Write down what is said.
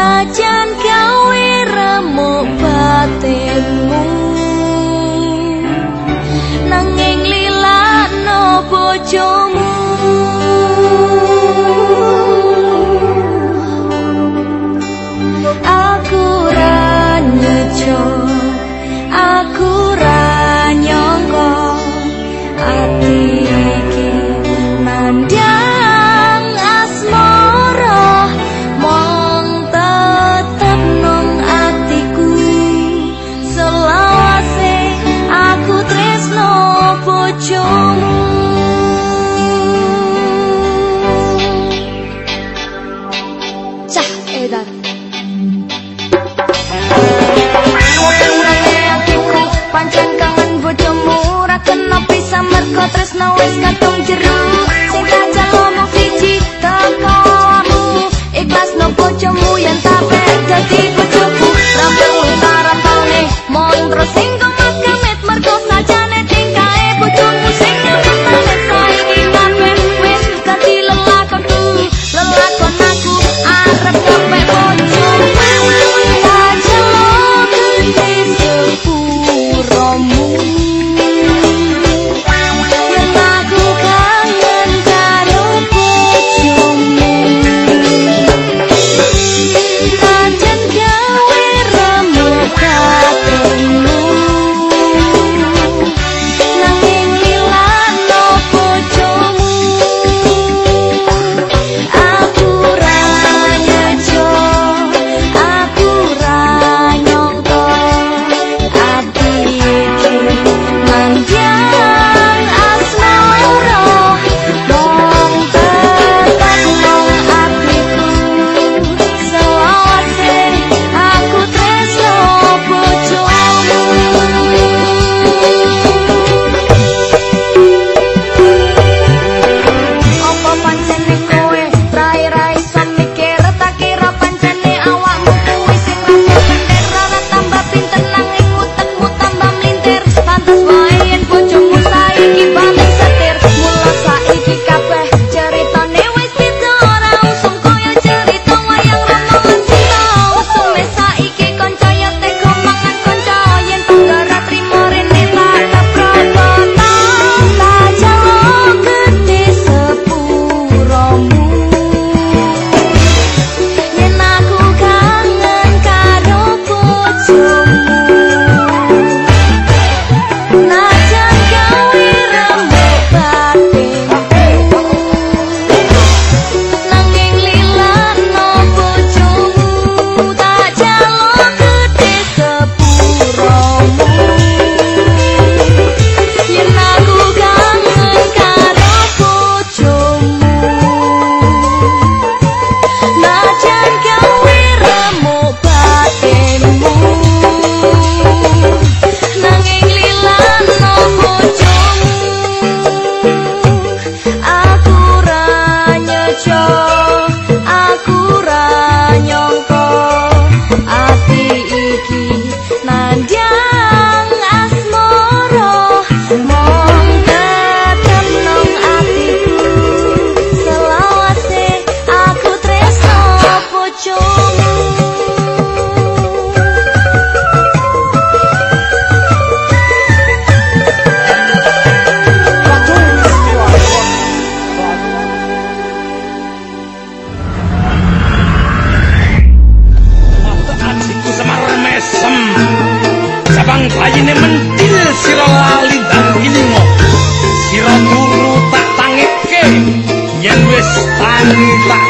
senajan gawe remuk batinmu nanging lilano bojone ujungmu Cah edan Pancen kangen kena wis katung jeruk. Siro turu tak Yen wis tangi tak